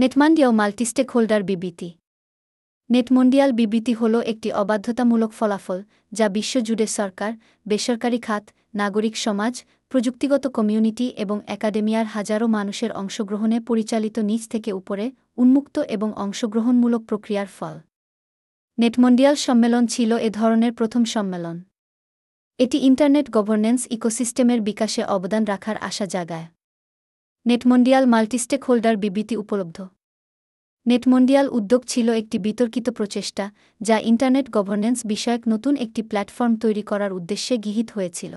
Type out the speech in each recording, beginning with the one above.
নেটমান্ডিয়াও মাল্টিস্টেক holder বিবৃতি। নেটমন্ডিয়াল বিবৃতি হল একটি অবাধ্যতামূলক ফলাফল যা বিশ্বজুড়ে সরকার, বেসরকারি খাত, নাগরিক সমাজ, প্রযুক্তিগত কমিউনিটি এবং একাডেমিয়ার হাজারো মানুষের অংশগ্রহণে পরিচালিত নিচ থেকে উপরে উন্মুক্ত এবং অংশগ্রহণমূলক প্রক্রিয়ার ফল। নেটমন্ডিয়াল সম্মেলন ছিল এ ধরনের প্রথম সম্মেলন। এটি ইন্টারনেট গভর্নেন্স ইকোসিস্টেমের বিকাশে অবদান রাখার আশা জাগায়। নেটমন্ডিয়াল মাল্টিস্টেক হোল্ডার বিবৃতি উপলব্ধ। নেটমন্ডিয়াল উদ্যোগ ছিল একটি বিতর্কিত প্রচেষ্টা, যা ইন্টারনেট গভর্নেন্স বিষয়ক নতুন একটি প্ল্যাটফর্ম তৈরি করার উদ্দেশ্যে গৃহীত হয়েছিল।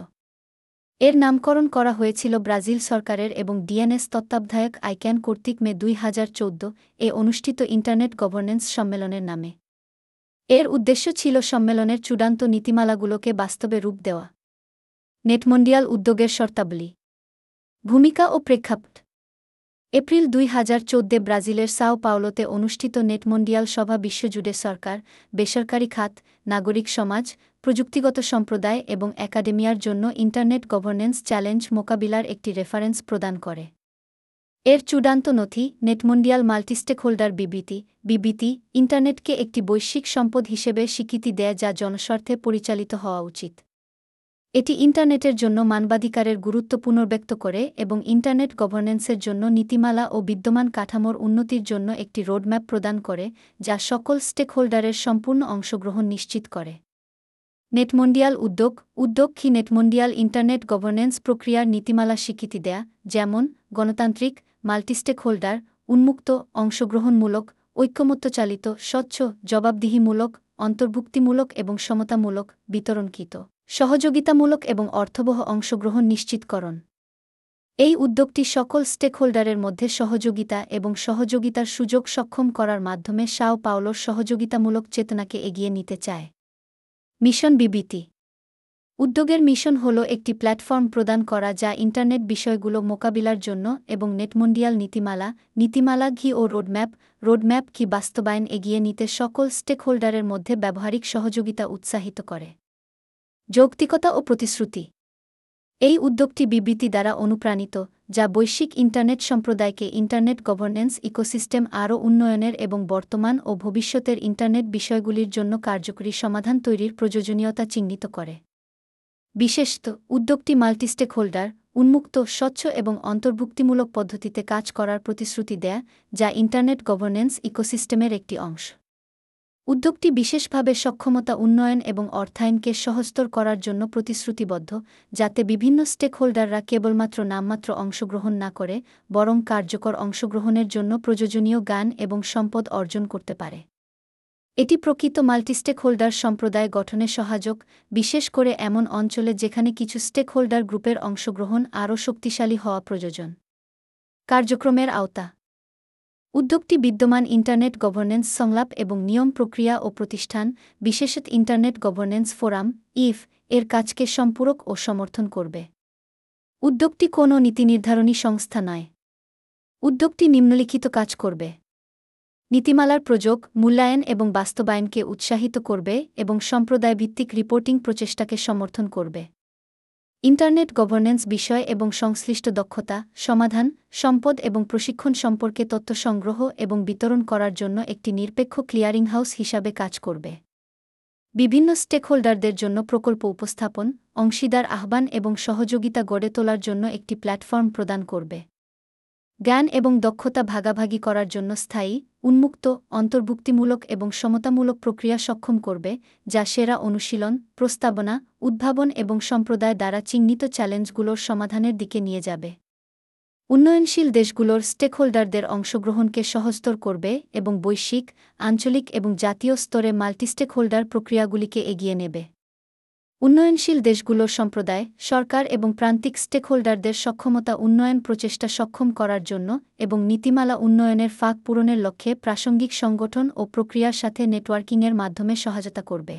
এর নামকরণ করা হয়েছিল ব্রাজিল সরকারের এবং ডিএনএস তত্ত্বাবধায়ক আইক্যান কর্তৃক মে দুই হাজার চৌদ্দ এ অনুষ্ঠিত ইন্টারনেট গভর্নেন্স সম্মেলনের নামে। এর উদ্দেশ্য ছিল সম্মেলনের চূড়ান্ত নীতিমালাগুলোকে বাস্তবে রূপ দেওয়া। নেটমন্ডিয়াল উদ্যোগের শর্তাবলী। ভূমিকা ও প্রেক্ষাপট। এপ্রিল দুই হাজার চোদ্দে ব্রাজিলের সাও পাওলোতে অনুষ্ঠিত নেটমন্ডিয়াল সভা বিশ্বজুড়ে সরকার, বেসরকারি খাত, নাগরিক সমাজ, প্রযুক্তিগত সম্প্রদায় এবং একাডেমিয়ার জন্য ইন্টারনেট গভর্নেন্স চ্যালেঞ্জ মোকাবিলার একটি রেফারেন্স প্রদান করে। এর চূড়ান্ত নথি নেটমন্ডিয়াল মাল্টিস্টেক হোল্ডার বিবৃতি বিবৃতি, ইন্টারনেটকে একটি বৈশ্বিক সম্পদ হিসেবে স্বীকৃতি দেয় যা জনস্বার্থে পরিচালিত হওয়া উচিত। এটি ইন্টারনেটের জন্য মানবাধিকারের গুরুত্ব পুনর্ব্যক্ত করে এবং ইন্টারনেট গভর্নেন্সের জন্য নীতিমালা ও বিদ্যমান কাঠামোর উন্নতির জন্য একটি রোডম্যাপ প্রদান করে, যা সকল স্টেকহোল্ডারের সম্পূর্ণ অংশগ্রহণ নিশ্চিত করে। নেটমন্ডিয়াল উদ্যোগ উদ্যোগ নেটমন্ডিয়াল ইন্টারনেট গভর্নেন্স প্রক্রিয়ার নীতিমালা স্বীকৃতি দেয়া, যেমন গণতান্ত্রিক মাল্টিস্টেক হোল্ডার উন্মুক্ত, অংশগ্রহণমূলক, ঐক্যমত্যচালিত, স্বচ্ছ, জবাবদিহিমূলক, অন্তর্ভুক্তিমূলক এবং সমতামূলক বিতরণকৃত। সহযোগিতামূলক এবং অর্থবহ অংশগ্রহণ নিশ্চিতকরণ। এই উদ্যোগটি সকল স্টেকহোল্ডারের মধ্যে সহযোগিতা এবং সহযোগিতার সুযোগ সক্ষম করার মাধ্যমে সাও পাওলোর সহযোগিতামূলক চেতনাকে এগিয়ে নিতে চায়। মিশন বিবৃতি। উদ্যোগের মিশন হল একটি প্ল্যাটফর্ম প্রদান করা যা ইন্টারনেট বিষয়গুলো মোকাবিলার জন্য এবং নেটমন্ডিয়াল নীতিমালা নীতিমালা ঘি ও রোডম্যাপ রোডম্যাপ কি বাস্তবায়ন এগিয়ে নিতে সকল স্টেকহোল্ডারের মধ্যে ব্যবহারিক সহযোগিতা উৎসাহিত করে। যৌক্তিকতা ও প্রতিশ্রুতি। এই উদ্যোগটি বিবৃতি দ্বারা অনুপ্রাণিত, যা বৈশ্বিক ইন্টারনেট সম্প্রদায়কে ইন্টারনেট গভর্নেন্স ইকোসিস্টেম আরও উন্নয়নের এবং বর্তমান ও ভবিষ্যতের ইন্টারনেট বিষয়গুলির জন্য কার্যকরী সমাধান তৈরির প্রয়োজনীয়তা চিহ্নিত করে। বিশেষত, উদ্যোগটি মাল্টিস্টেক হোল্ডার উন্মুক্ত, স্বচ্ছ এবং অন্তর্ভুক্তিমূলক পদ্ধতিতে কাজ করার প্রতিশ্রুতি দেয়, যা ইন্টারনেট গভর্নেন্স ইকোসিস্টেমের একটি অংশ। উদ্যোগটি বিশেষভাবে সক্ষমতা উন্নয়ন এবং অর্থায়নকে সহস্তর করার জন্য প্রতিশ্রুতিবদ্ধ, যাতে বিভিন্ন স্টেকহোল্ডাররা কেবলমাত্র নামমাত্র অংশগ্রহণ না করে, বরং কার্যকর অংশগ্রহণের জন্য প্রয়োজনীয় জ্ঞান এবং সম্পদ অর্জন করতে পারে। এটি প্রকৃত মাল্টি মাল্টিস্টেকহোল্ডার সম্প্রদায় গঠনে সহায়ক, বিশেষ করে এমন অঞ্চলে যেখানে কিছু স্টেকহোল্ডার গ্রুপের অংশগ্রহণ আরও শক্তিশালী হওয়া প্রয়োজন। কার্যক্রমের আওতা উদ্যোগটি বিদ্যমান ইন্টারনেট গভর্নেন্স সংলাপ এবং নিয়ম প্রক্রিয়া ও প্রতিষ্ঠান, বিশেষত ইন্টারনেট গভর্নেন্স ফোরাম, ইফ, এর কাজকে সম্পূরক ও সমর্থন করবে। উদ্যোগটি কোনো নীতিনির্ধারণী সংস্থা নয়। উদ্যোগটি নিম্নলিখিত কাজ করবে। নীতিমালার প্রযোগ, মূল্যায়ন এবং বাস্তবায়নকে উৎসাহিত করবে এবং সম্প্রদায়ভিত্তিক রিপোর্টিং প্রচেষ্টাকে সমর্থন করবে। ইন্টারনেট গভর্নেন্স বিষয় এবং সংশ্লিষ্ট দক্ষতা, সমাধান, সম্পদ এবং প্রশিক্ষণ সম্পর্কে তথ্য সংগ্রহ এবং বিতরণ করার জন্য একটি নিরপেক্ষ ক্লিয়ারিং হাউস হিসাবে কাজ করবে। বিভিন্ন স্টেকহোল্ডারদের জন্য প্রকল্প উপস্থাপন, অংশীদার আহ্বান এবং সহযোগিতা গড়ে তোলার জন্য একটি প্ল্যাটফর্ম প্রদান করবে। জ্ঞান এবং দক্ষতা ভাগাভাগি করার জন্য স্থায়ী, উন্মুক্ত, অন্তর্ভুক্তিমূলক এবং সমতামূলক প্রক্রিয়া সক্ষম করবে, যা সেরা অনুশীলন, প্রস্তাবনা, উদ্ভাবন এবং সম্প্রদায় দ্বারা চিহ্নিত চ্যালেঞ্জগুলোর সমাধানের দিকে নিয়ে যাবে। উন্নয়নশীল দেশগুলোর স্টেকহোল্ডারদের অংশগ্রহণকে সহস্তর করবে এবং বৈশ্বিক, আঞ্চলিক এবং জাতীয় স্তরে মাল্টিস্টেকহোল্ডার প্রক্রিয়াগুলিকে এগিয়ে নেবে। উন্নয়নশীল দেশগুলোর সম্প্রদায়, সরকার এবং প্রান্তিক স্টেকহোল্ডারদের সক্ষমতা উন্নয়ন প্রচেষ্টা সক্ষম করার জন্য এবং নীতিমালা উন্নয়নের ফাঁক পূরণের লক্ষ্যে প্রাসঙ্গিক সংগঠন ও প্রক্রিয়ার সাথে নেটওয়ার্কিংয়ের মাধ্যমে সহায়তা করবে।